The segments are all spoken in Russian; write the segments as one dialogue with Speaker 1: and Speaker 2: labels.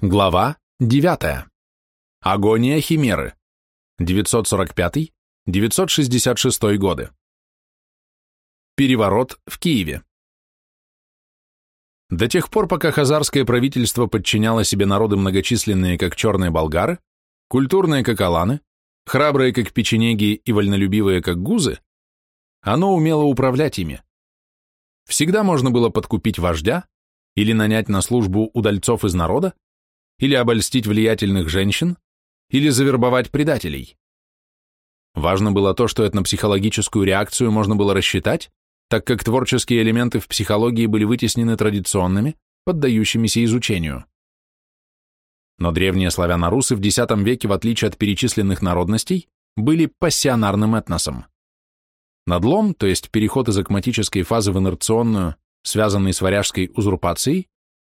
Speaker 1: Глава 9. Агония Химеры. 945-966 годы. Переворот в Киеве. До тех пор, пока хазарское правительство подчиняло себе народы многочисленные, как черные болгары, культурные, как аланы, храбрые, как печенеги и вольнолюбивые, как гузы, оно умело управлять ими. Всегда можно было подкупить вождя или нанять на службу удальцов из народа, или обольстить влиятельных женщин, или завербовать предателей. Важно было то, что этнопсихологическую реакцию можно было рассчитать, так как творческие элементы в психологии были вытеснены традиционными, поддающимися изучению. Но древние славяно-русы в X веке, в отличие от перечисленных народностей, были пассионарным этносом. Надлом, то есть переход из акматической фазы в инерционную, связанный с варяжской узурпацией,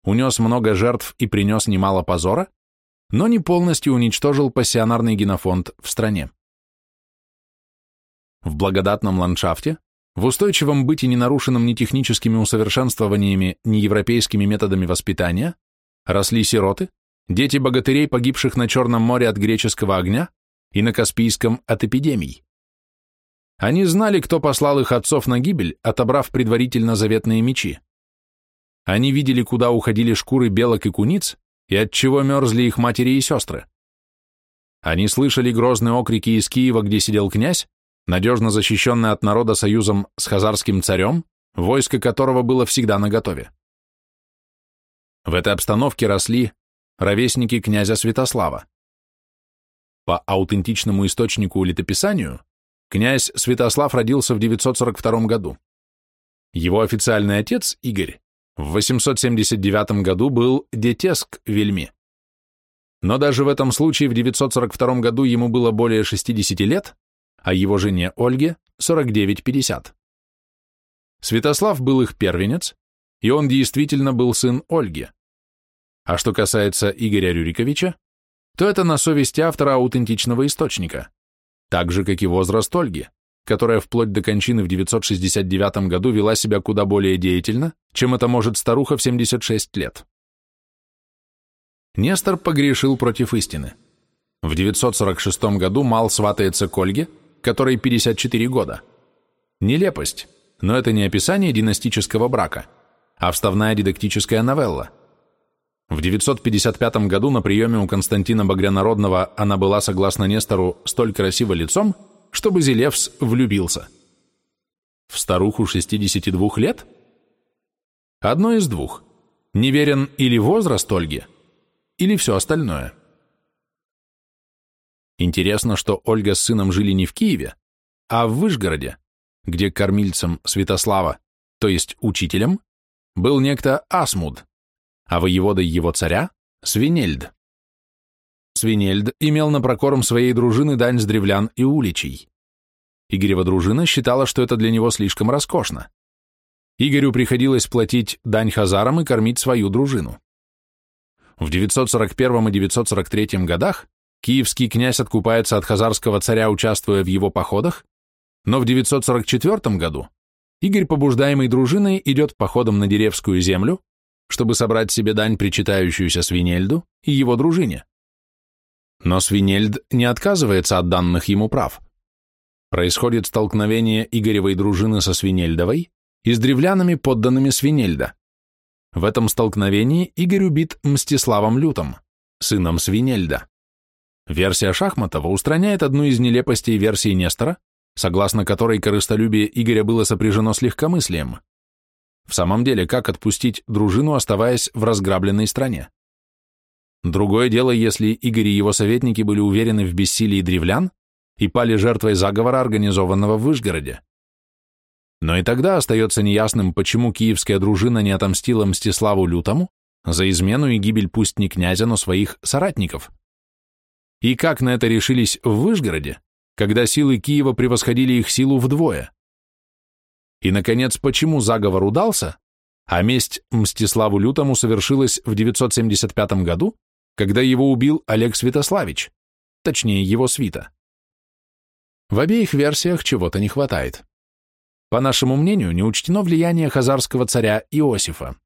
Speaker 1: унес много жертв и принес немало позора, но не полностью уничтожил пассионарный генофонд в стране. В благодатном ландшафте, в устойчивом быте, не нарушенном ни техническими усовершенствованиями, ни европейскими методами воспитания, росли сироты, дети богатырей, погибших на Черном море от греческого огня и на Каспийском от эпидемий. Они знали, кто послал их отцов на гибель, отобрав предварительно заветные мечи. Они видели, куда уходили шкуры белок и куниц, и от чего мерзли их матери и сестры. Они слышали грозные окрики из Киева, где сидел князь, надежно защищенный от народа союзом с хазарским царем, войско которого было всегда наготове. В этой обстановке росли ровесники князя Святослава. По аутентичному источнику летописанию, князь Святослав родился в 942 году. Его официальный отец, Игорь, в 879 году был Детеск Вельми. Но даже в этом случае в 942 году ему было более 60 лет, а его жене Ольге 49-50. Святослав был их первенец, и он действительно был сын Ольги. А что касается Игоря Рюриковича, то это на совести автора аутентичного источника, так же, как и возраст Ольги которая вплоть до кончины в 969 году вела себя куда более деятельно, чем это может старуха в 76 лет. Нестор погрешил против истины. В 946 году Мал сватается к Ольге, которой 54 года. Нелепость, но это не описание династического брака, а вставная дидактическая новелла. В 955 году на приеме у Константина Багрянародного она была, согласно Нестору, столь красиво лицом, чтобы Зелевс влюбился. В старуху 62 лет? Одно из двух. Неверен или возраст Ольги, или все остальное. Интересно, что Ольга с сыном жили не в Киеве, а в Вышгороде, где кормильцем Святослава, то есть учителем, был некто Асмуд, а воеводой его царя – Свинельд. Свинельд имел на прокорм своей дружины дань с древлян и уличей. Игорева дружина считала, что это для него слишком роскошно. Игорю приходилось платить дань хазарам и кормить свою дружину. В 941 и 943 годах киевский князь откупается от хазарского царя, участвуя в его походах, но в 944 году Игорь, побуждаемый дружиной, идет походом на Деревскую землю, чтобы собрать себе дань, причитающуюся Свинельду и его дружине. Но Свинельд не отказывается от данных ему прав. Происходит столкновение Игоревой дружины со Свинельдовой и с древлянами, подданными Свинельда. В этом столкновении Игорь убит Мстиславом Лютом, сыном Свинельда. Версия Шахматова устраняет одну из нелепостей версии Нестора, согласно которой корыстолюбие Игоря было сопряжено с легкомыслием. В самом деле, как отпустить дружину, оставаясь в разграбленной стране? Другое дело, если Игорь и его советники были уверены в бессилии древлян и пали жертвой заговора, организованного в Вышгороде. Но и тогда остается неясным, почему киевская дружина не отомстила Мстиславу Лютому за измену и гибель пусть не князя, но своих соратников. И как на это решились в Вышгороде, когда силы Киева превосходили их силу вдвое? И, наконец, почему заговор удался, а месть Мстиславу Лютому совершилась в 975 году, когда его убил Олег Святославич, точнее его свита. В обеих версиях чего-то не хватает. По нашему мнению, не учтено влияние хазарского царя Иосифа.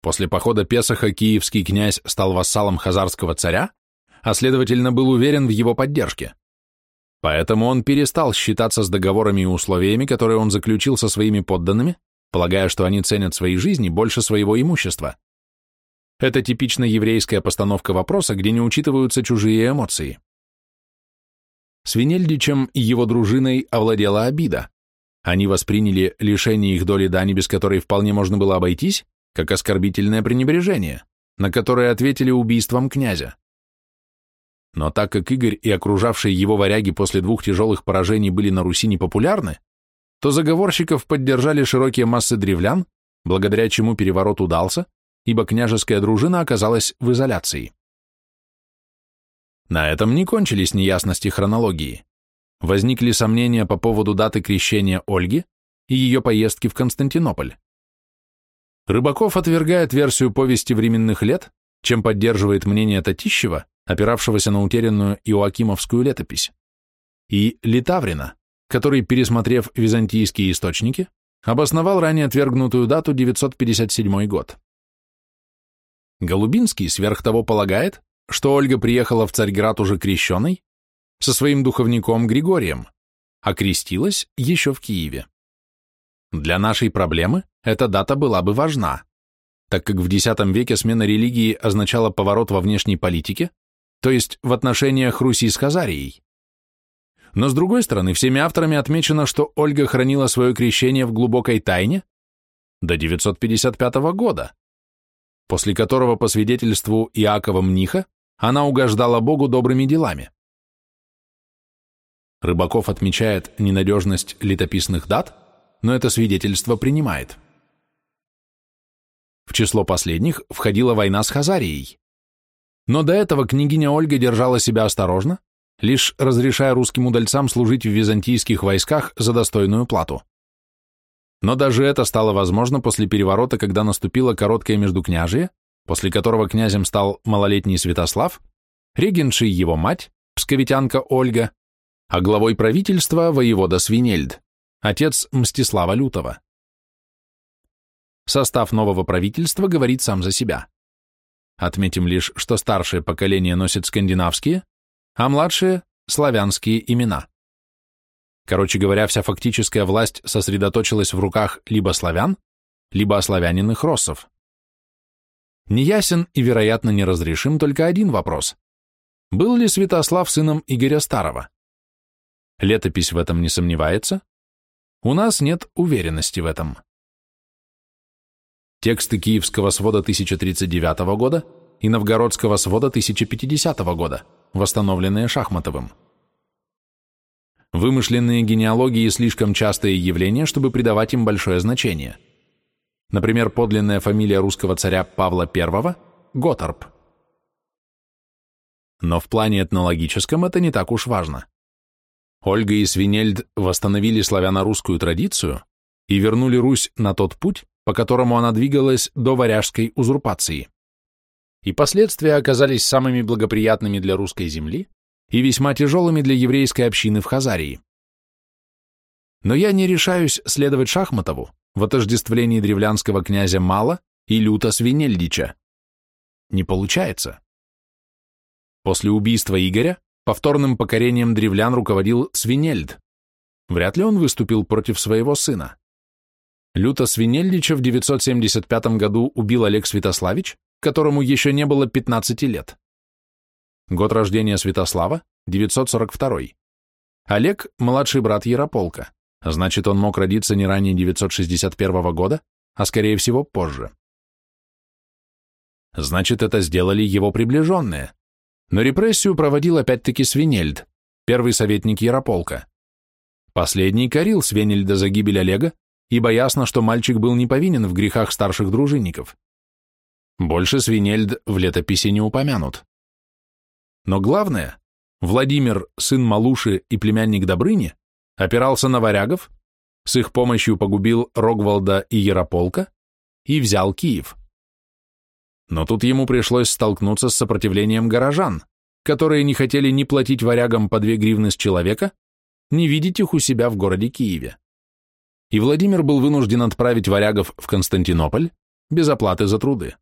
Speaker 1: После похода Песоха киевский князь стал вассалом хазарского царя, а следовательно был уверен в его поддержке. Поэтому он перестал считаться с договорами и условиями, которые он заключил со своими подданными, полагая, что они ценят свои жизни больше своего имущества. Это типично еврейская постановка вопроса, где не учитываются чужие эмоции. Свинельдичем и его дружиной овладела обида. Они восприняли лишение их доли дани, без которой вполне можно было обойтись, как оскорбительное пренебрежение, на которое ответили убийством князя. Но так как Игорь и окружавшие его варяги после двух тяжелых поражений были на Руси непопулярны, то заговорщиков поддержали широкие массы древлян, благодаря чему переворот удался, ибо княжеская дружина оказалась в изоляции. На этом не кончились неясности хронологии. Возникли сомнения по поводу даты крещения Ольги и ее поездки в Константинополь. Рыбаков отвергает версию повести временных лет, чем поддерживает мнение Татищева, опиравшегося на утерянную Иоакимовскую летопись, и Литаврина, который, пересмотрев византийские источники, обосновал ранее отвергнутую дату 957 год. Голубинский сверх того полагает, что Ольга приехала в Царьград уже крещеной со своим духовником Григорием, а крестилась еще в Киеве. Для нашей проблемы эта дата была бы важна, так как в X веке смена религии означала поворот во внешней политике, то есть в отношениях Руси с Хазарией. Но с другой стороны, всеми авторами отмечено, что Ольга хранила свое крещение в глубокой тайне до 955 года, после которого, по свидетельству Иакова Мниха, она угождала Богу добрыми делами. Рыбаков отмечает ненадежность летописных дат, но это свидетельство принимает. В число последних входила война с Хазарией. Но до этого княгиня Ольга держала себя осторожно, лишь разрешая русским удальцам служить в византийских войсках за достойную плату. Но даже это стало возможно после переворота, когда наступило короткое междукняжие, после которого князем стал малолетний Святослав, регеншей его мать, псковитянка Ольга, а главой правительства воевода Свинельд, отец Мстислава Лютова. Состав нового правительства говорит сам за себя. Отметим лишь, что старшее поколение носит скандинавские, а младшие – славянские имена. Короче говоря, вся фактическая власть сосредоточилась в руках либо славян, либо ославяненных россов. Неясен и, вероятно, неразрешим только один вопрос. Был ли Святослав сыном Игоря Старого? Летопись в этом не сомневается. У нас нет уверенности в этом. Тексты Киевского свода 1039 года и Новгородского свода 1050 года, восстановленные Шахматовым. Вымышленные генеалогии слишком частое явление, чтобы придавать им большое значение. Например, подлинная фамилия русского царя Павла I – Готорп. Но в плане этнологическом это не так уж важно. Ольга и Свинельд восстановили славяно-русскую традицию и вернули Русь на тот путь, по которому она двигалась до варяжской узурпации. И последствия оказались самыми благоприятными для русской земли и весьма тяжелыми для еврейской общины в Хазарии. Но я не решаюсь следовать Шахматову в отождествлении древлянского князя Мала и Люта Свинельдича. Не получается. После убийства Игоря повторным покорением древлян руководил Свинельд. Вряд ли он выступил против своего сына. Люта Свинельдича в 975 году убил Олег Святославич, которому еще не было 15 лет. Год рождения Святослава – 942. Олег – младший брат Ярополка, значит, он мог родиться не ранее 961 года, а скорее всего позже. Значит, это сделали его приближенные. Но репрессию проводил опять-таки Свинельд, первый советник Ярополка. Последний корил Свенельда за гибель Олега ибо ясно, что мальчик был не повинен в грехах старших дружинников. Больше Свинельд в летописи не упомянут. Но главное, Владимир, сын Малуши и племянник Добрыни, опирался на варягов, с их помощью погубил Рогвалда и Ярополка и взял Киев. Но тут ему пришлось столкнуться с сопротивлением горожан, которые не хотели ни платить варягам по две гривны с человека, ни видеть их у себя в городе Киеве и Владимир был вынужден отправить варягов в Константинополь, без оплаты за труды.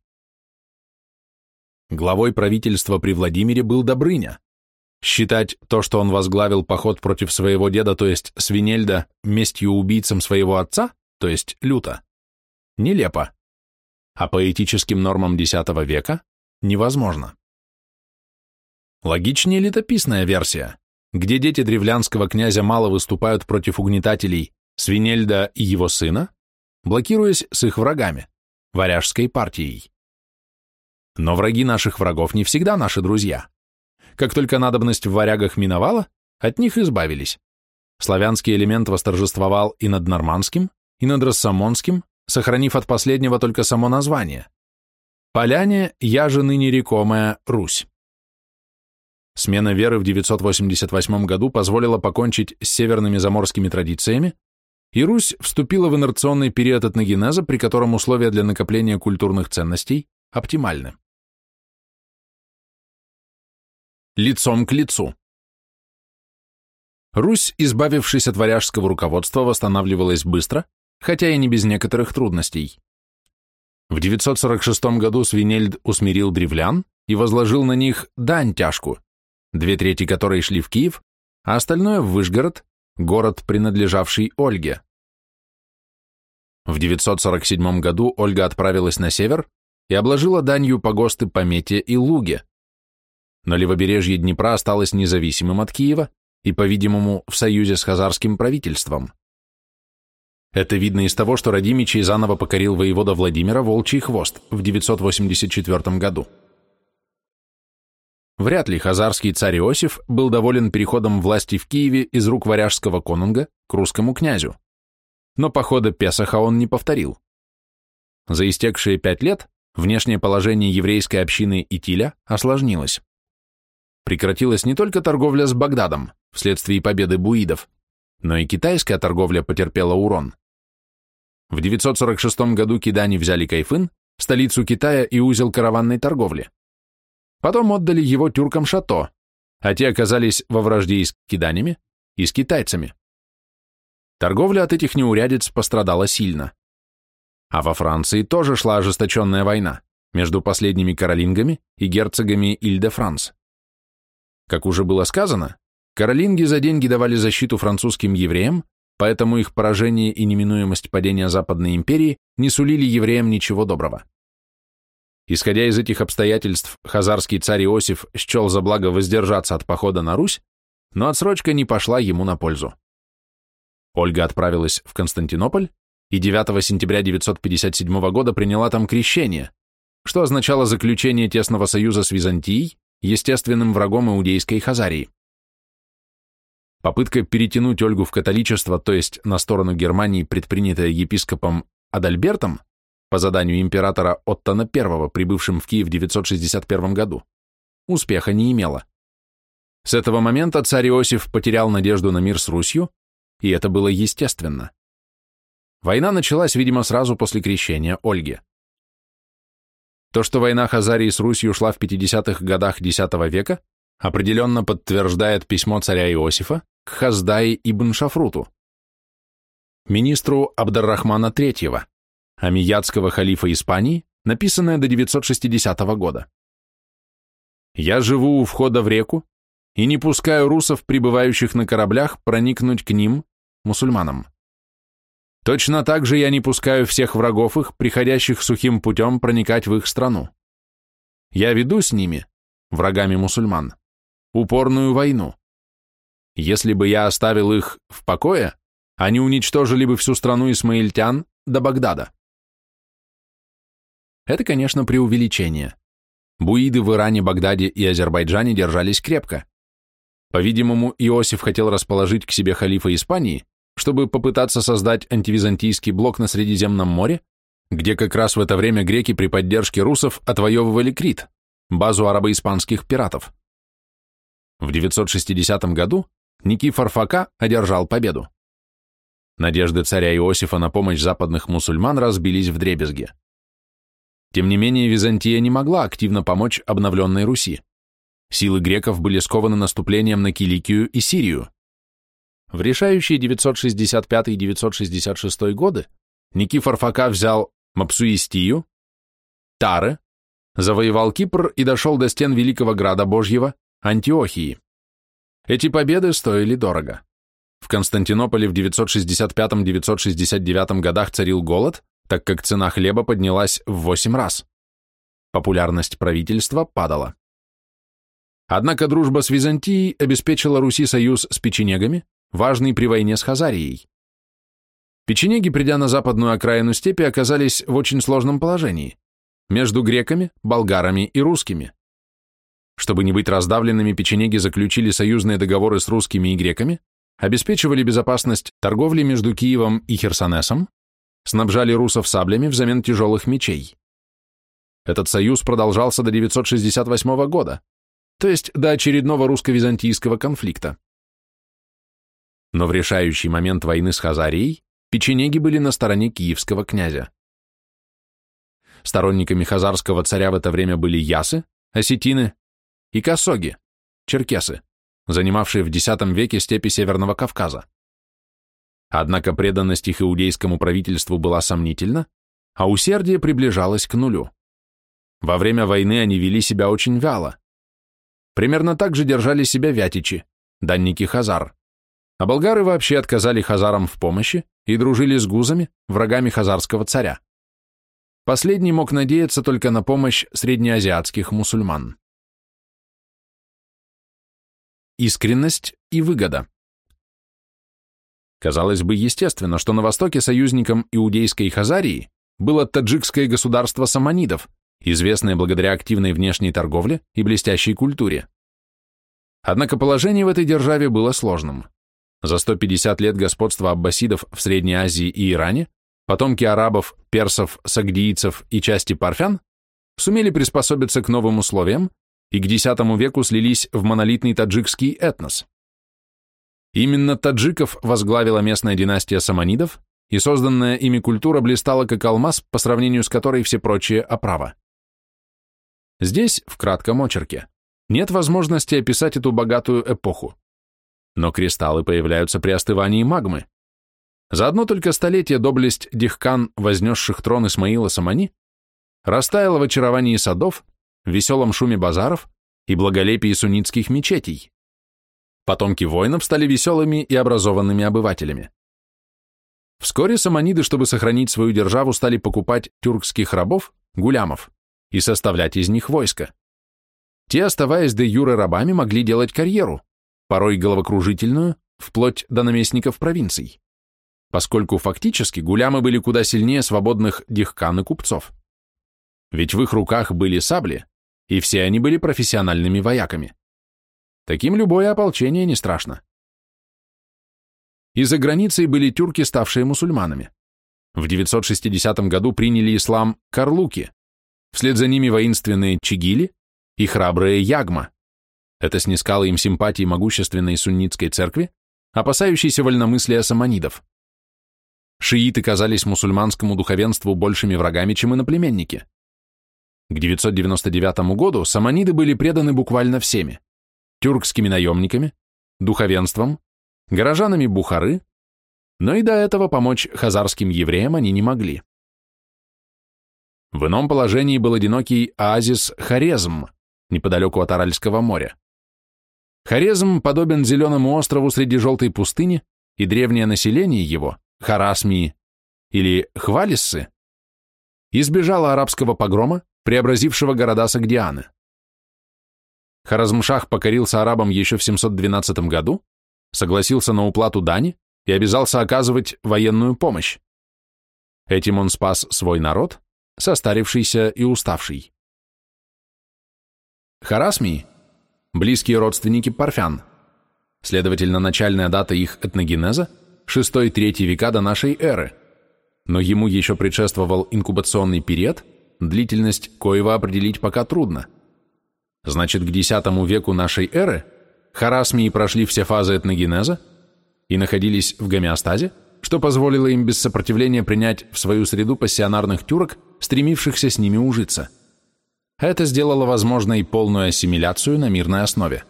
Speaker 1: Главой правительства при Владимире был Добрыня. Считать то, что он возглавил поход против своего деда, то есть Свинельда, местью убийцам своего отца, то есть Люта, нелепо, а по этическим нормам X века невозможно. Логичнее летописная версия, где дети древлянского князя мало выступают против угнетателей Свинельда и его сына, блокируясь с их врагами, варяжской партией. Но враги наших врагов не всегда наши друзья. Как только надобность в варягах миновала, от них избавились. Славянский элемент восторжествовал и над нормандским, и над рассамонским, сохранив от последнего только само название. Поляне, я же ныне рекомая Русь. Смена веры в 988 году позволила покончить с северными заморскими традициями, и Русь вступила в инерционный период этногенеза, при котором условия для накопления культурных ценностей оптимальны. Лицом к лицу. Русь, избавившись от варяжского руководства, восстанавливалась быстро, хотя и не без некоторых трудностей. В 946 году Свинельд усмирил древлян и возложил на них дань тяжку, две трети которой шли в Киев, а остальное в Выжгород, город, принадлежавший Ольге. В 947 году Ольга отправилась на север и обложила данью погосты Пометья и Луге, но левобережье Днепра осталось независимым от Киева и, по-видимому, в союзе с хазарским правительством. Это видно из того, что Радимичей заново покорил воевода Владимира Волчий Хвост в 984 году. Вряд ли хазарский царь Иосиф был доволен переходом власти в Киеве из рук варяжского конунга к русскому князю. Но похода Песаха он не повторил. За истекшие пять лет внешнее положение еврейской общины Итиля осложнилось прекратилась не только торговля с Багдадом вследствие победы буидов, но и китайская торговля потерпела урон. В 946 году кидане взяли Кайфын, столицу Китая и узел караванной торговли. Потом отдали его тюркам Шато, а те оказались во вражде и с киданями, и с китайцами. Торговля от этих неурядиц пострадала сильно. А во Франции тоже шла ожесточенная война между последними каролингами и герцогами Иль-де-Франс. Как уже было сказано, каролинги за деньги давали защиту французским евреям, поэтому их поражение и неминуемость падения Западной империи не сулили евреям ничего доброго. Исходя из этих обстоятельств, хазарский царь Иосиф счел за благо воздержаться от похода на Русь, но отсрочка не пошла ему на пользу. Ольга отправилась в Константинополь и 9 сентября 957 года приняла там крещение, что означало заключение тесного союза с Византией естественным врагом иудейской Хазарии. Попытка перетянуть Ольгу в католичество, то есть на сторону Германии, предпринятая епископом Адальбертом по заданию императора Оттона I, прибывшим в Киев в 961 году, успеха не имела. С этого момента царь Иосиф потерял надежду на мир с Русью, и это было естественно. Война началась, видимо, сразу после крещения Ольги. То, что война Хазарии с Русью шла в 50-х годах X века, определенно подтверждает письмо царя Иосифа к Хаздаи ибн Шафруту, министру Абдаррахмана III, амиядского халифа Испании, написанное до 960 года. «Я живу у входа в реку и не пускаю русов, прибывающих на кораблях, проникнуть к ним, мусульманам. Точно так же я не пускаю всех врагов их, приходящих сухим путем, проникать в их страну. Я веду с ними, врагами мусульман, упорную войну. Если бы я оставил их в покое, они уничтожили бы всю страну исмаильтян до Багдада. Это, конечно, преувеличение. Буиды в Иране, Багдаде и Азербайджане держались крепко. По-видимому, Иосиф хотел расположить к себе халифа Испании, чтобы попытаться создать антивизантийский блок на Средиземном море, где как раз в это время греки при поддержке русов отвоевывали Крит, базу арабо-испанских пиратов. В 960 году Никифор Фока одержал победу. Надежды царя Иосифа на помощь западных мусульман разбились в дребезге. Тем не менее, Византия не могла активно помочь обновленной Руси. Силы греков были скованы наступлением на Киликию и Сирию. В решающие 965 и 966 годы Никифор Фока взял Мапсуистию, Тары, завоевал Кипр и дошел до стен Великого Града Божьего, Антиохии. Эти победы стоили дорого. В Константинополе в 965-969 годах царил голод, так как цена хлеба поднялась в 8 раз. Популярность правительства падала. Однако дружба с Византией обеспечила Руси союз с печенегами, важный при войне с Хазарией. Печенеги, придя на западную окраину степи, оказались в очень сложном положении между греками, болгарами и русскими. Чтобы не быть раздавленными, печенеги заключили союзные договоры с русскими и греками, обеспечивали безопасность торговли между Киевом и Херсонесом, снабжали русов саблями взамен тяжелых мечей. Этот союз продолжался до 968 года, то есть до очередного русско-византийского конфликта. Но в решающий момент войны с Хазарией печенеги были на стороне киевского князя. Сторонниками хазарского царя в это время были ясы, осетины и косоги, черкесы, занимавшие в X веке степи Северного Кавказа. Однако преданность их иудейскому правительству была сомнительна, а усердие приближалось к нулю. Во время войны они вели себя очень вяло. Примерно так же держали себя вятичи, данники хазар. А болгары вообще отказали хазарам в помощи и дружили с гузами, врагами хазарского царя. Последний мог надеяться только на помощь среднеазиатских мусульман. Искренность и выгода. Казалось бы, естественно, что на востоке союзником иудейской Хазарии было таджикское государство саманидов, известное благодаря активной внешней торговле и блестящей культуре. Однако положение в этой державе было сложным. За 150 лет господства аббасидов в Средней Азии и Иране потомки арабов, персов, сагдийцев и части парфян сумели приспособиться к новым условиям и к X веку слились в монолитный таджикский этнос. Именно таджиков возглавила местная династия саманидов, и созданная ими культура блистала как алмаз, по сравнению с которой все прочие оправа. Здесь, в кратком очерке, нет возможности описать эту богатую эпоху. Но кристаллы появляются при остывании магмы, за одно только столетие доблесть дихкан, вознесших трон Исмаила Самани, растаяла в очаровании садов, веселом шуме базаров и благолепии суннитских мечетей. Потомки воинов стали веселыми и образованными обывателями. Вскоре саманиды, чтобы сохранить свою державу, стали покупать тюркских рабов, гулямов, и составлять из них войско. Те, оставаясь де юре рабами, могли делать карьеру, порой головокружительную, вплоть до наместников провинций поскольку фактически гулямы были куда сильнее свободных дихкан и купцов. Ведь в их руках были сабли, и все они были профессиональными вояками. Таким любое ополчение не страшно. И за границей были тюрки, ставшие мусульманами. В 960 году приняли ислам карлуки, вслед за ними воинственные чигили и храбрые ягма. Это снискало им симпатии могущественной суннитской церкви, опасающейся вольномыслия саманидов. Шииты казались мусульманскому духовенству большими врагами, чем иноплеменники. К 999 году саманиды были преданы буквально всеми – тюркскими наемниками, духовенством, горожанами Бухары, но и до этого помочь хазарским евреям они не могли. В ином положении был одинокий оазис Хорезм, неподалеку от Аральского моря. Хорезм подобен зеленому острову среди желтой пустыни, и древнее население его Харасмии или Хвалиссы, избежала арабского погрома, преобразившего города Сагдианы. Харазмшах покорился арабам еще в 712 году, согласился на уплату дани и обязался оказывать военную помощь. Этим он спас свой народ, состарившийся и уставший. Харасмии – близкие родственники парфян, следовательно, начальная дата их этногенеза – VI-III века до нашей эры, но ему еще предшествовал инкубационный период, длительность коего определить пока трудно. Значит, к X веку нашей эры харасмии прошли все фазы этногенеза и находились в гомеостазе, что позволило им без сопротивления принять в свою среду пассионарных тюрок, стремившихся с ними ужиться. Это сделало возможной полную ассимиляцию на мирной основе.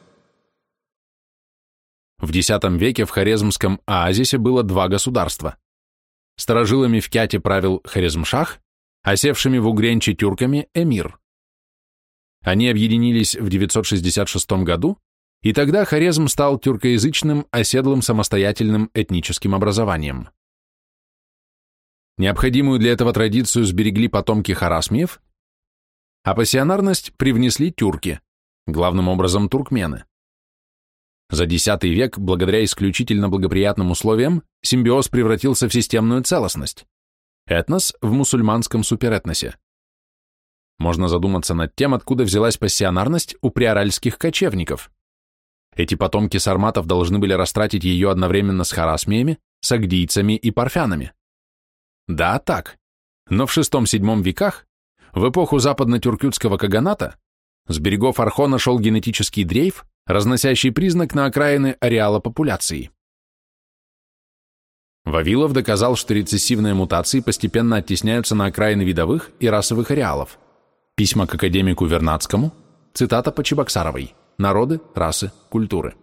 Speaker 1: В X веке в Хорезмском оазисе было два государства. Старожилами в Кяте правил Хорезмшах, осевшими в Угренче тюрками эмир. Они объединились в 966 году, и тогда Хорезм стал тюркоязычным, оседлым самостоятельным этническим образованием. Необходимую для этого традицию сберегли потомки харасмиев, а пассионарность привнесли тюрки, главным образом туркмены. За X век, благодаря исключительно благоприятным условиям, симбиоз превратился в системную целостность. Этнос в мусульманском суперэтносе. Можно задуматься над тем, откуда взялась пассионарность у приоральских кочевников. Эти потомки сарматов должны были растратить ее одновременно с харасмиями, сагдийцами и парфянами. Да, так. Но в VI-VII веках, в эпоху западно-тюркютского каганата, с берегов Архона шел генетический дрейф, разносящий признак на окраины ареала популяции. Вавилов доказал, что рецессивные мутации постепенно оттесняются на окраины видовых и расовых ареалов. Письма к академику Вернадскому, цитата по Чебоксаровой «Народы, расы, культуры».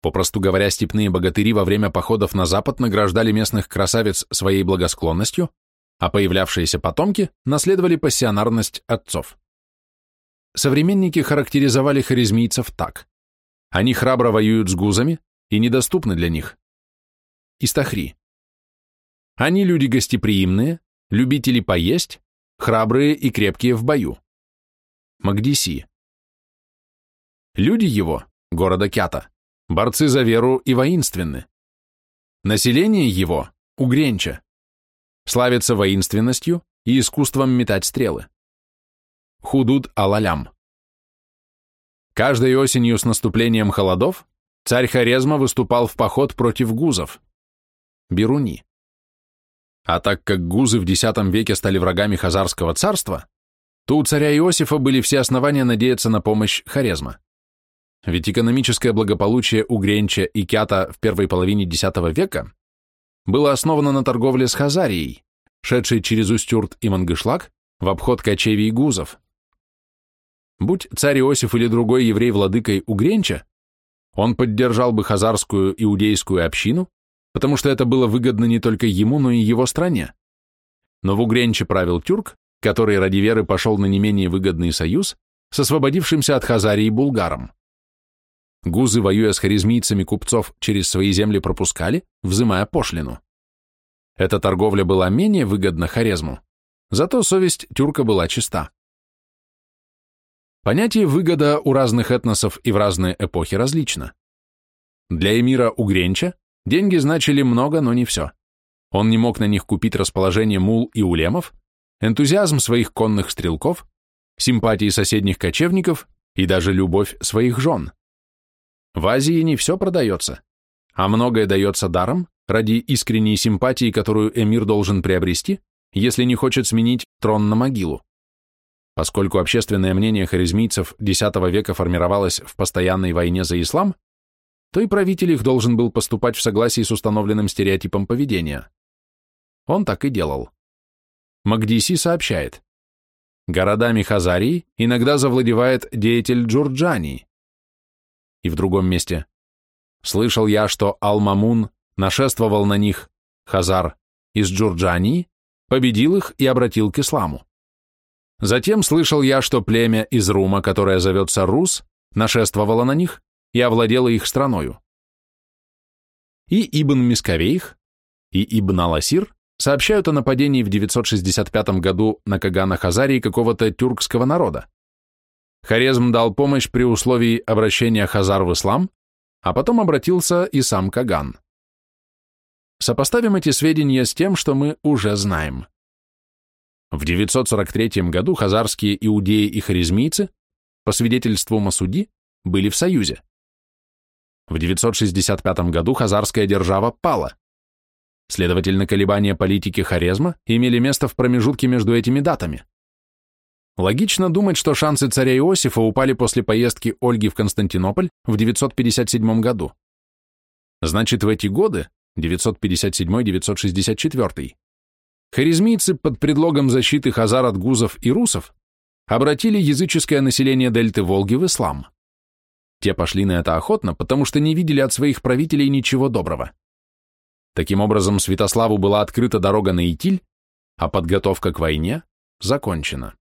Speaker 1: Попросту говоря, степные богатыри во время походов на запад награждали местных красавиц своей благосклонностью, а появлявшиеся потомки наследовали пассионарность отцов. Современники характеризовали харизмийцев так. Они храбро воюют с гузами и недоступны для них. Истахри. Они люди гостеприимные, любители поесть, храбрые и крепкие в бою. Магдиси. Люди его, города Кята, борцы за веру и воинственны. Население его, угренча, славится воинственностью и искусством метать стрелы. Худуд Алалям. Каждой осенью с наступлением холодов царь Хорезма выступал в поход против гузов. Беруни. А так как гузы в X веке стали врагами Хазарского царства, то у царя Иосифа были все основания надеяться на помощь Хорезма. Ведь экономическое благополучие Угренча и Кята в первой половине X века было основано на торговле с Хазарией, шедшей через Устюрт и Мангышлак в обход кочевий гузов. Будь царь Иосиф или другой еврей владыкой Угренча, он поддержал бы хазарскую иудейскую общину, потому что это было выгодно не только ему, но и его стране. Но в Угренче правил тюрк, который ради веры пошел на не менее выгодный союз с освободившимся от Хазарии булгаром. Гузы, воюя с харизмийцами купцов, через свои земли пропускали, взимая пошлину. Эта торговля была менее выгодна Хорезму, зато совесть тюрка была чиста. Понятие «выгода» у разных этносов и в разные эпохи различно. Для эмира Угренча деньги значили много, но не все. Он не мог на них купить расположение мул и улемов, энтузиазм своих конных стрелков, симпатии соседних кочевников и даже любовь своих жен. В Азии не все продается, а многое дается даром ради искренней симпатии, которую эмир должен приобрести, если не хочет сменить трон на могилу. Поскольку общественное мнение харизмийцев X века формировалось в постоянной войне за ислам, то и правитель их должен был поступать в согласии с установленным стереотипом поведения. Он так и делал. Магдиси сообщает, городами Хазарии иногда завладевает деятель Джурджани. И в другом месте, слышал я, что Ал-Мамун нашествовал на них, Хазар, из Джурджании, победил их и обратил к исламу. Затем слышал я, что племя из Рума, которое зовется Рус, нашествовало на них и овладело их страною. И Ибн Мисковейх, и Ибн Аласир сообщают о нападении в 965 году на Кагана Хазарии какого-то тюркского народа. Хорезм дал помощь при условии обращения Хазар в ислам, а потом обратился и сам Каган. Сопоставим эти сведения с тем, что мы уже знаем. В 943 году хазарские иудеи и харизмийцы, по свидетельству Масуди, были в союзе. В 965 году хазарская держава пала. Следовательно, колебания политики Хорезма имели место в промежутке между этими датами. Логично думать, что шансы царя Иосифа упали после поездки Ольги в Константинополь в 957 году. Значит, в эти годы, 957-964, Харизмийцы под предлогом защиты хазар от гузов и русов обратили языческое население дельты Волги в ислам. Те пошли на это охотно, потому что не видели от своих правителей ничего доброго. Таким образом, Святославу была открыта дорога на Итиль, а подготовка к войне закончена.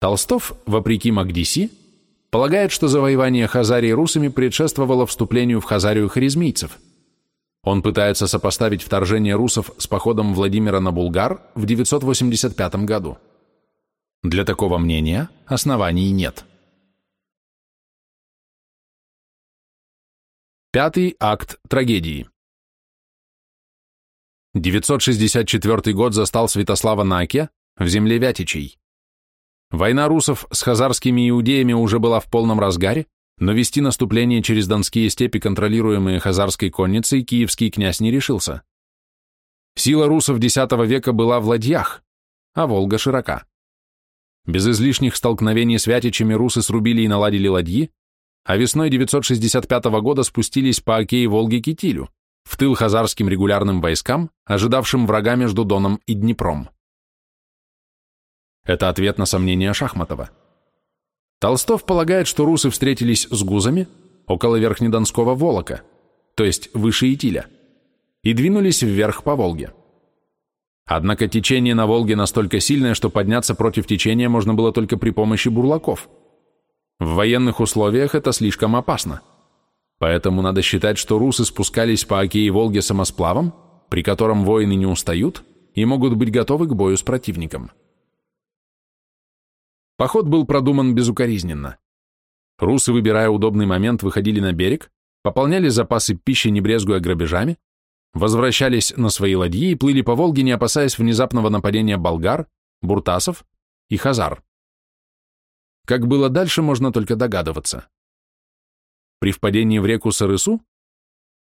Speaker 1: Толстов, вопреки Магдиси, полагает, что завоевание Хазарии русами предшествовало вступлению в Хазарию харизмийцев. Он пытается сопоставить вторжение русов с походом Владимира на Булгар в 985 году. Для такого мнения оснований нет. Пятый акт трагедии. 964 год застал Святослава на Оке, в земле Вятичей. Война русов с хазарскими иудеями уже была в полном разгаре, но вести наступление через донские степи, контролируемые хазарской конницей, киевский князь не решился. Сила русов X века была в ладьях, а Волга широка. Без излишних столкновений с вятичами русы срубили и наладили ладьи, а весной 965 года спустились по Оке и Волге к Итилю, в тыл хазарским регулярным войскам, ожидавшим врага между Доном и Днепром. Это ответ на сомнения Шахматова. Толстов полагает, что русы встретились с гузами около Верхнедонского Волока, то есть выше Итиля, и двинулись вверх по Волге. Однако течение на Волге настолько сильное, что подняться против течения можно было только при помощи бурлаков. В военных условиях это слишком опасно. Поэтому надо считать, что русы спускались по Оке и Волге самосплавом, при котором воины не устают и могут быть готовы к бою с противником. Поход был продуман безукоризненно. Русы, выбирая удобный момент, выходили на берег, пополняли запасы пищи, не брезгуя грабежами, возвращались на свои ладьи и плыли по Волге, не опасаясь внезапного нападения болгар, буртасов и хазар. Как было дальше, можно только догадываться. При впадении в реку Сарысу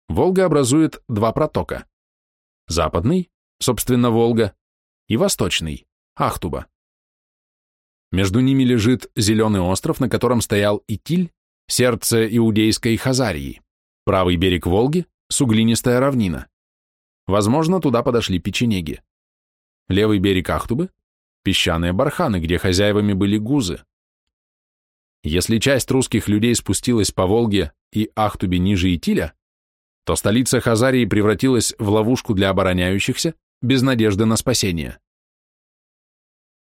Speaker 1: Волга образует два протока. Западный, собственно, Волга, и восточный, Ахтуба. Между ними лежит зеленый остров, на котором стоял Итиль, сердце иудейской Хазарии, правый берег Волги, суглинистая равнина. Возможно, туда подошли печенеги. Левый берег Ахтубы – песчаные барханы, где хозяевами были гузы. Если часть русских людей спустилась по Волге и Ахтубе ниже Итиля, то столица Хазарии превратилась в ловушку для обороняющихся, без надежды на спасение.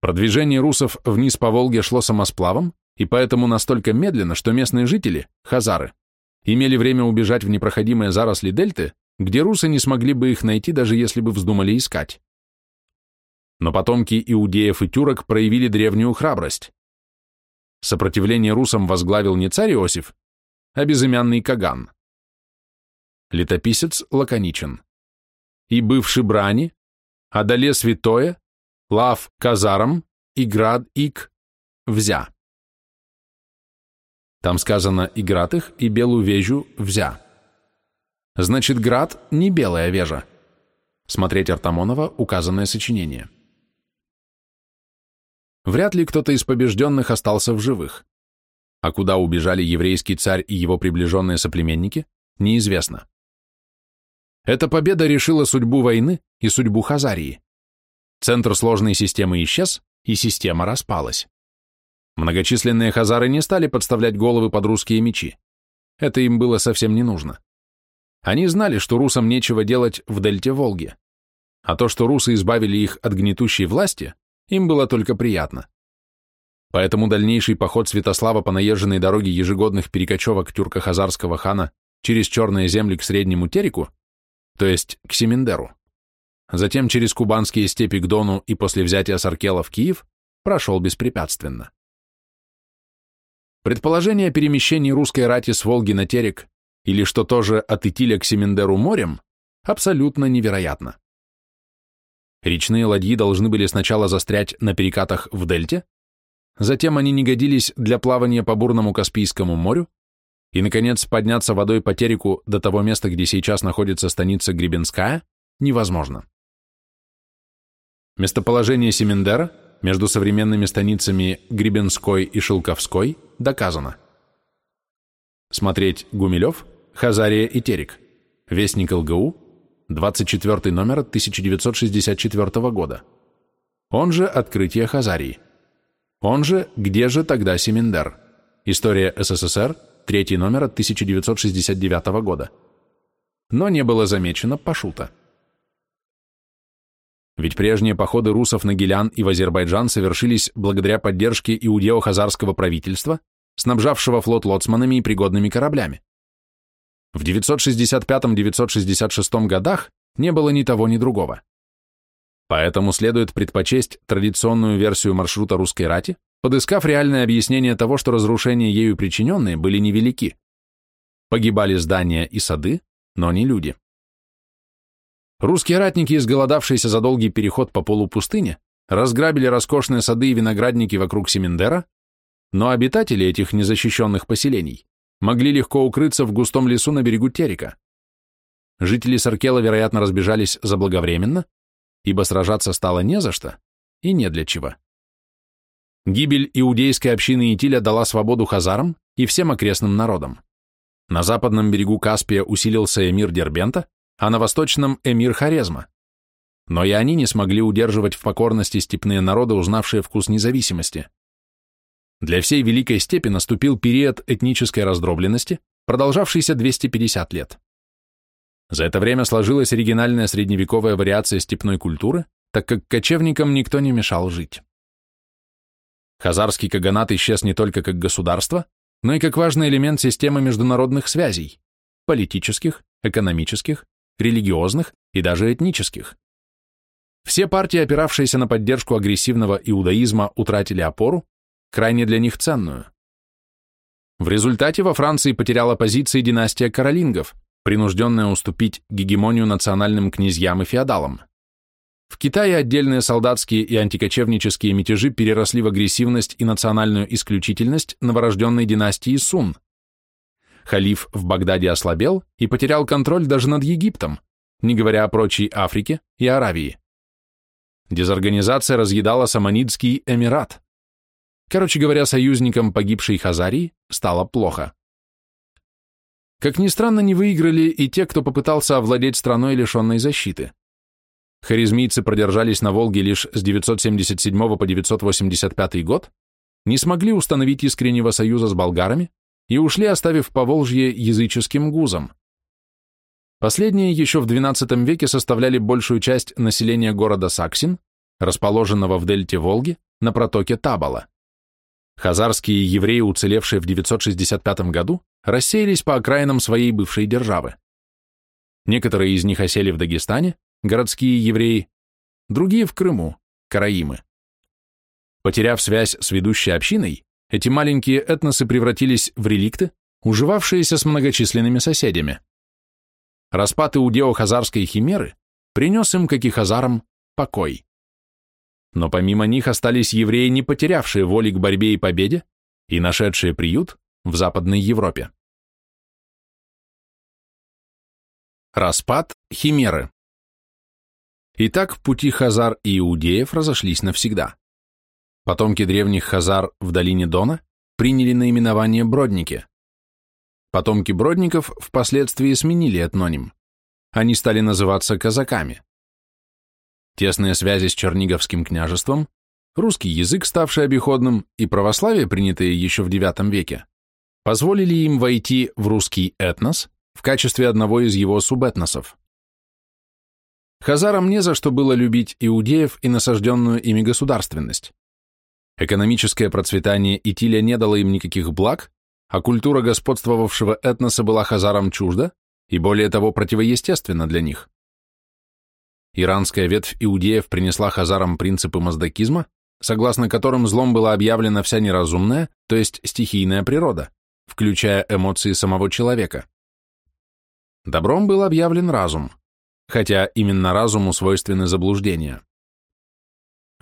Speaker 1: Продвижение русов вниз по Волге шло самосплавом, и поэтому настолько медленно, что местные жители, хазары, имели время убежать в непроходимые заросли дельты, где русы не смогли бы их найти, даже если бы вздумали искать. Но потомки иудеев и тюрок проявили древнюю храбрость. Сопротивление русам возглавил не царь Иосиф, а безымянный Каган. Летописец лаконичен. И бывший брани, а далее святое, Лав казарам и град ик взя. Там сказано и град их, и белую вежу взя. Значит, град не белая вежа. Смотреть Артамонова указанное сочинение. Вряд ли кто-то из побежденных остался в живых. А куда убежали еврейский царь и его приближенные соплеменники, неизвестно. Эта победа решила судьбу войны и судьбу Хазарии. Центр сложной системы исчез, и система распалась. Многочисленные хазары не стали подставлять головы под русские мечи. Это им было совсем не нужно. Они знали, что русам нечего делать в дельте Волги. А то, что русы избавили их от гнетущей власти, им было только приятно. Поэтому дальнейший поход Святослава по наезженной дороге ежегодных перекочевок тюрко-хазарского хана через черные земли к Среднему Тереку, то есть к Семендеру, затем через кубанские степи к Дону и после взятия Саркела в Киев прошел беспрепятственно. Предположение о перемещении русской рати с Волги на Терек или что тоже от Итиля к Семендеру морем абсолютно невероятно. Речные ладьи должны были сначала застрять на перекатах в дельте, затем они не годились для плавания по бурному Каспийскому морю, и, наконец, подняться водой по Тереку до того места, где сейчас находится станица Гребенская, невозможно. Местоположение Семендера между современными станицами Гребенской и Шелковской доказано. Смотреть Гумилев, Хазария и Терек. Вестник ЛГУ, 24 номер 1964 года. Он же «Открытие Хазарии». Он же «Где же тогда Семендер?» История СССР, третий номер 1969 года. Но не было замечено Пашута. Ведь прежние походы русов на Гелян и в Азербайджан совершились благодаря поддержке иудео-хазарского правительства, снабжавшего флот лоцманами и пригодными кораблями. В 965-966 годах не было ни того, ни другого. Поэтому следует предпочесть традиционную версию маршрута русской рати, подыскав реальное объяснение того, что разрушения ею причиненные были невелики. Погибали здания и сады, но не люди. Русские ратники, изголодавшиеся за долгий переход по полупустыне, разграбили роскошные сады и виноградники вокруг Семендера, но обитатели этих незащищенных поселений могли легко укрыться в густом лесу на берегу Терека. Жители Саркела, вероятно, разбежались заблаговременно, ибо сражаться стало не за что и не для чего. Гибель иудейской общины Итиля дала свободу хазарам и всем окрестным народам. На западном берегу Каспия усилился эмир Дербента, а на восточном – эмир Хорезма. Но и они не смогли удерживать в покорности степные народы, узнавшие вкус независимости. Для всей Великой Степи наступил период этнической раздробленности, продолжавшийся 250 лет. За это время сложилась оригинальная средневековая вариация степной культуры, так как кочевникам никто не мешал жить. Хазарский каганат исчез не только как государство, но и как важный элемент системы международных связей, политических, экономических, религиозных и даже этнических. Все партии, опиравшиеся на поддержку агрессивного иудаизма, утратили опору, крайне для них ценную. В результате во Франции потеряла позиции династия каролингов, принужденная уступить гегемонию национальным князьям и феодалам. В Китае отдельные солдатские и антикочевнические мятежи переросли в агрессивность и национальную исключительность новорожденной династии Сун. Халиф в Багдаде ослабел и потерял контроль даже над Египтом, не говоря о прочей Африке и Аравии. Дезорганизация разъедала Саманидский Эмират. Короче говоря, союзникам погибшей Хазарии стало плохо. Как ни странно, не выиграли и те, кто попытался овладеть страной, лишенной защиты. Харизмийцы продержались на Волге лишь с 977 по 985 год, не смогли установить искреннего союза с болгарами и ушли, оставив Поволжье языческим гузом. Последние еще в XII веке составляли большую часть населения города Саксин, расположенного в дельте Волги на протоке Табала. Хазарские евреи, уцелевшие в 965 году, рассеялись по окраинам своей бывшей державы. Некоторые из них осели в Дагестане, городские евреи, другие в Крыму, караимы. Потеряв связь с ведущей общиной, эти маленькие этносы превратились в реликты, уживавшиеся с многочисленными соседями. Распад иудео-хазарской химеры принес им, как и хазарам, покой. Но помимо них остались евреи, не потерявшие воли к борьбе и победе и нашедшие приют в Западной Европе. Распад химеры Итак, пути хазар и иудеев разошлись навсегда. Потомки древних хазар в долине Дона приняли наименование бродники. Потомки бродников впоследствии сменили этноним. Они стали называться казаками. Тесные связи с Черниговским княжеством, русский язык, ставший обиходным, и православие, принятые еще в IX веке, позволили им войти в русский этнос в качестве одного из его субэтносов. Хазарам не за что было любить иудеев и насажденную ими государственность. Экономическое процветание Итиля не дало им никаких благ, а культура господствовавшего этноса была хазарам чужда и, более того, противоестественна для них. Иранская ветвь иудеев принесла хазарам принципы маздакизма, согласно которым злом была объявлена вся неразумная, то есть стихийная природа, включая эмоции самого человека. Добром был объявлен разум, хотя именно разуму свойственны заблуждения.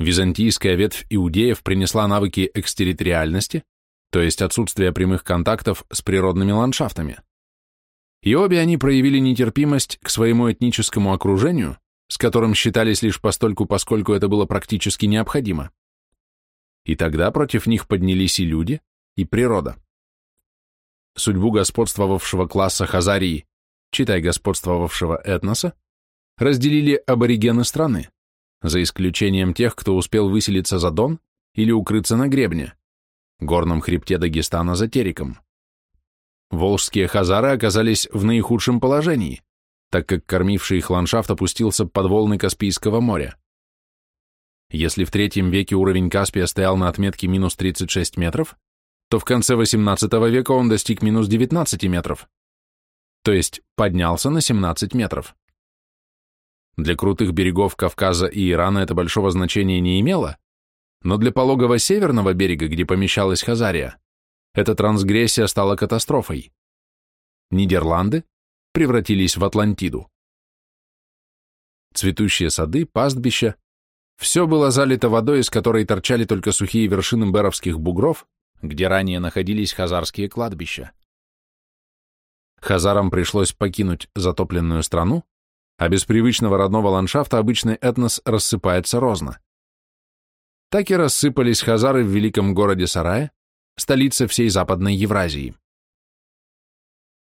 Speaker 1: Византийская ветвь иудеев принесла навыки экстерриториальности, то есть отсутствие прямых контактов с природными ландшафтами. И обе они проявили нетерпимость к своему этническому окружению с которым считались лишь постольку, поскольку это было практически необходимо. И тогда против них поднялись и люди, и природа. Судьбу господствовавшего класса Хазарии, читай господствовавшего этноса, разделили аборигены страны, за исключением тех, кто успел выселиться за Дон или укрыться на гребне, горном хребте Дагестана за Тереком. Волжские хазары оказались в наихудшем положении, так как кормивший их ландшафт опустился под волны Каспийского моря. Если в третьем веке уровень Каспия стоял на отметке минус 36 метров, то в конце XVIII века он достиг минус 19 метров, то есть поднялся на 17 метров. Для крутых берегов Кавказа и Ирана это большого значения не имело, но для пологого северного берега, где помещалась Хазария, эта трансгрессия стала катастрофой. Нидерланды превратились в Атлантиду. Цветущие сады, пастбища, все было залито водой, из которой торчали только сухие вершины беровских бугров, где ранее находились хазарские кладбища. Хазарам пришлось покинуть затопленную страну, а без привычного родного ландшафта обычный этнос рассыпается розно. Так и рассыпались хазары в великом городе Сарае, столице всей Западной Евразии.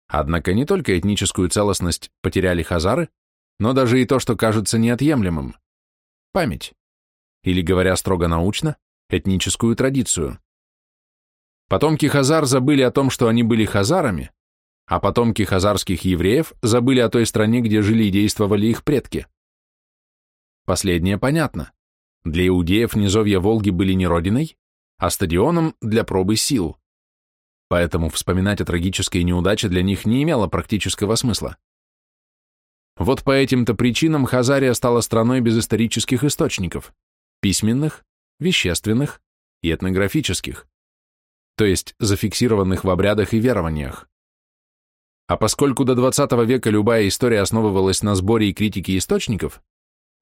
Speaker 1: Однако не только этническую целостность потеряли хазары, но даже и то, что кажется неотъемлемым – память, или, говоря строго научно, этническую традицию. Потомки хазар забыли о том, что они были хазарами, а потомки хазарских евреев забыли о той стране, где жили и действовали их предки. Последнее понятно. Для иудеев низовья Волги были не родиной, а стадионом для пробы сил. Поэтому вспоминать о трагической неудаче для них не имело практического смысла. Вот по этим-то причинам Хазария стала страной без исторических источников, письменных, вещественных и этнографических, то есть зафиксированных в обрядах и верованиях. А поскольку до 20 века любая история основывалась на сборе и критике источников,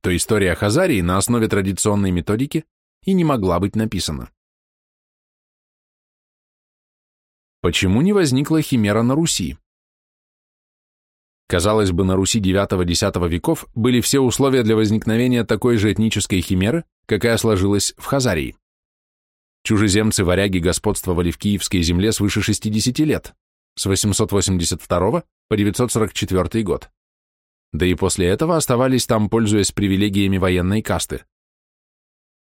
Speaker 1: то история Хазарии на основе традиционной методики и не могла быть написана. Почему не возникла химера на Руси? Казалось бы, на Руси IX-X веков были все условия для возникновения такой же этнической химеры, какая сложилась в Хазарии. Чужеземцы-варяги господствовали в Киевской земле свыше 60 лет, с 882 по 944 год. Да и после этого оставались там, пользуясь привилегиями военной касты.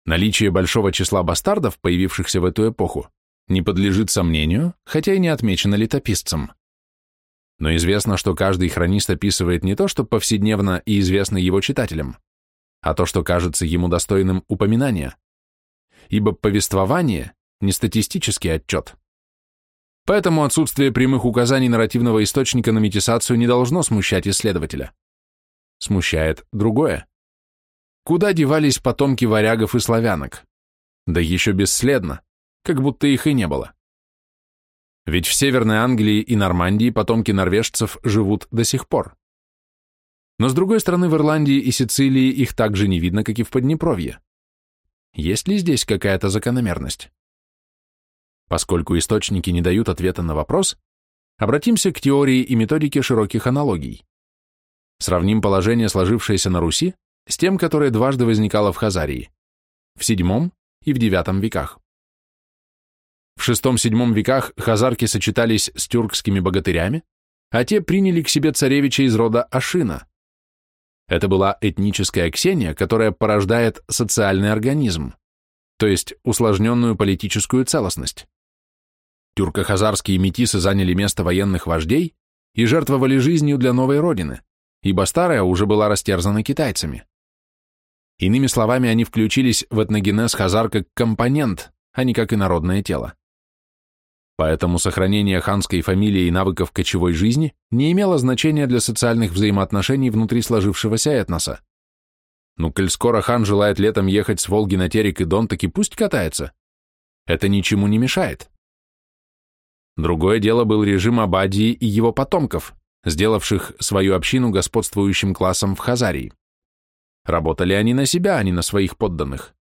Speaker 1: Наличие большого числа бастардов, появившихся в эту эпоху, не подлежит сомнению, хотя и не отмечено летописцем. Но известно, что каждый хронист описывает не то, что повседневно и известно его читателям, а то, что кажется ему достойным упоминания. Ибо повествование – не статистический отчет. Поэтому отсутствие прямых указаний нарративного источника на метисацию не должно смущать исследователя. Смущает другое. Куда девались потомки варягов и славянок? Да еще бесследно, как будто их и не было. Ведь в Северной Англии и Нормандии потомки норвежцев живут до сих пор. Но с другой стороны, в Ирландии и Сицилии их так же не видно, как и в Поднепровье. Есть ли здесь какая-то закономерность? Поскольку источники не дают ответа на вопрос, обратимся к теории и методике широких аналогий. Сравним положение, сложившееся на Руси, с тем, которое дважды возникало в Хазарии, в VII и в IX веках. В VI-VII веках хазарки сочетались с тюркскими богатырями, а те приняли к себе царевича из рода Ашина. Это была этническая ксения, которая порождает социальный организм, то есть усложненную политическую целостность. Тюрко-хазарские метисы заняли место военных вождей и жертвовали жизнью для новой родины, ибо старая уже была растерзана китайцами. Иными словами, они включились в этногенез хазар как компонент, а не как инородное тело. Поэтому сохранение ханской фамилии и навыков кочевой жизни не имело значения для социальных взаимоотношений внутри сложившегося этноса. Ну, коль скоро хан желает летом ехать с Волги на Терек и Дон, так и пусть катается. Это ничему не мешает. Другое дело был режим Абадии и его потомков, сделавших свою общину господствующим классом в Хазарии. Работали они на себя, а не на своих подданных.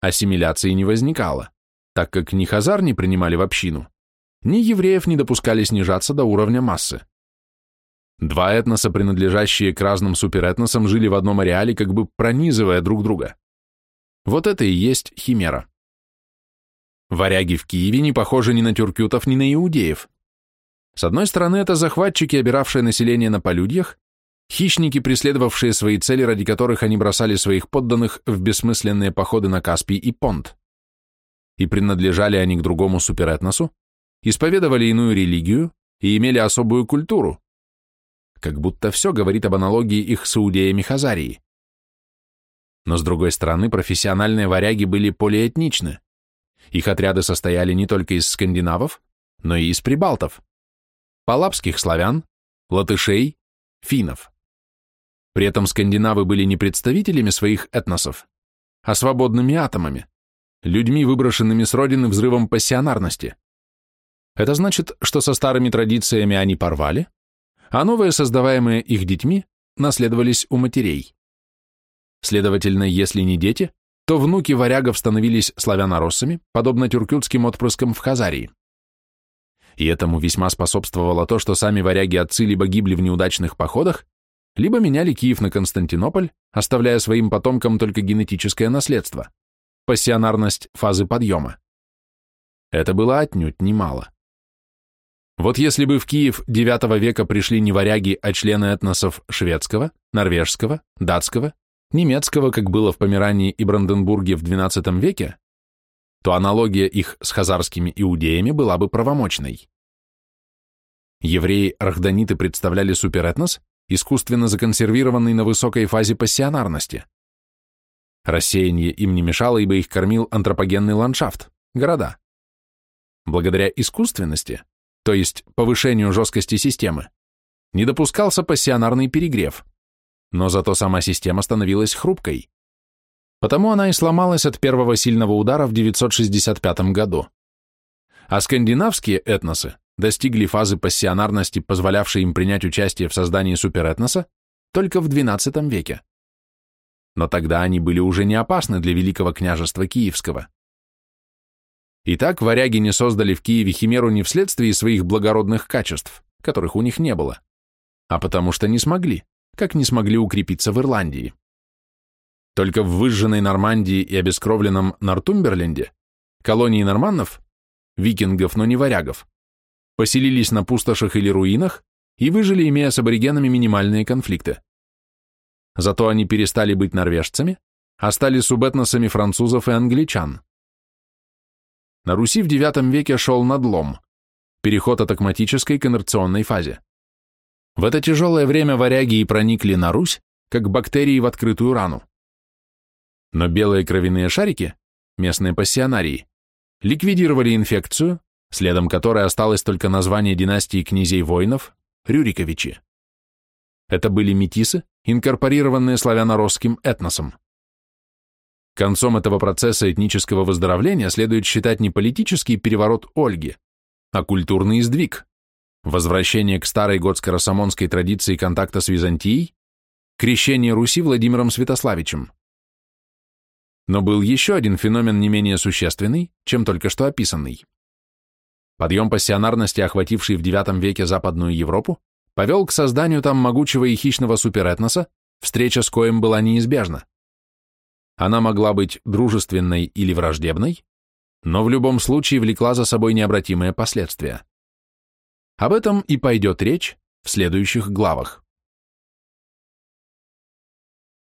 Speaker 1: Ассимиляции не возникало, так как ни хазар не принимали в общину, ни евреев не допускали снижаться до уровня массы. Два этноса, принадлежащие к разным суперэтносам, жили в одном ареале, как бы пронизывая друг друга. Вот это и есть химера. Варяги в Киеве не похожи ни на тюркютов, ни на иудеев. С одной стороны, это захватчики, обиравшие население на полюдьях, хищники, преследовавшие свои цели, ради которых они бросали своих подданных в бессмысленные походы на Каспий и Понт. И принадлежали они к другому суперэтносу, исповедовали иную религию и имели особую культуру, как будто все говорит об аналогии их с иудеями Хазарии. Но, с другой стороны, профессиональные варяги были полиэтничны. Их отряды состояли не только из скандинавов, но и из прибалтов, палапских славян, латышей, финнов. При этом скандинавы были не представителями своих этносов, а свободными атомами, людьми, выброшенными с родины взрывом пассионарности. Это значит, что со старыми традициями они порвали, а новые, создаваемые их детьми, наследовались у матерей. Следовательно, если не дети, то внуки варягов становились славянороссами, подобно тюркютским отпрыскам в Хазарии. И этому весьма способствовало то, что сами варяги-отцы либо гибли в неудачных походах, либо меняли Киев на Константинополь, оставляя своим потомкам только генетическое наследство, пассионарность фазы подъема. Это было отнюдь немало. Вот если бы в Киев IX века пришли не варяги, а члены этносов шведского, норвежского, датского, немецкого, как было в Померании и Бранденбурге в XII веке, то аналогия их с хазарскими иудеями была бы правомочной. Евреи-рахданиты представляли суперэтнос, искусственно законсервированный на высокой фазе пассионарности. Рассеяние им не мешало, ибо их кормил антропогенный ландшафт, города. Благодаря искусственности, то есть повышению жесткости системы, не допускался пассионарный перегрев, но зато сама система становилась хрупкой. Потому она и сломалась от первого сильного удара в 965 году. А скандинавские этносы достигли фазы пассионарности, позволявшей им принять участие в создании суперэтноса, только в XII веке. Но тогда они были уже не опасны для Великого княжества Киевского. Итак, варяги не создали в Киеве химеру не вследствие своих благородных качеств, которых у них не было, а потому что не смогли, как не смогли укрепиться в Ирландии. Только в выжженной Нормандии и обескровленном Нортумберленде колонии норманнов, викингов, но не варягов, поселились на пустошах или руинах и выжили, имея с аборигенами минимальные конфликты. Зато они перестали быть норвежцами, а стали субэтносами французов и англичан. На Руси в IX веке шел надлом, переход от акматической к инерционной фазе. В это тяжелое время варяги и проникли на Русь, как бактерии в открытую рану. Но белые кровяные шарики, местные пассионарии, ликвидировали инфекцию, следом которой осталось только название династии князей-воинов – Рюриковичи. Это были метисы, инкорпорированные славяно-росским этносом. Концом этого процесса этнического выздоровления следует считать не политический переворот Ольги, а культурный сдвиг, возвращение к старой готско-росомонской традиции контакта с Византией, крещение Руси Владимиром Святославичем. Но был еще один феномен не менее существенный, чем только что описанный. Подъем пассионарности, охвативший в IX веке Западную Европу, повел к созданию там могучего и хищного суперэтноса, встреча с коем была неизбежна. Она могла быть дружественной или враждебной, но в любом случае влекла за собой необратимые последствия. Об этом и пойдет речь в следующих главах.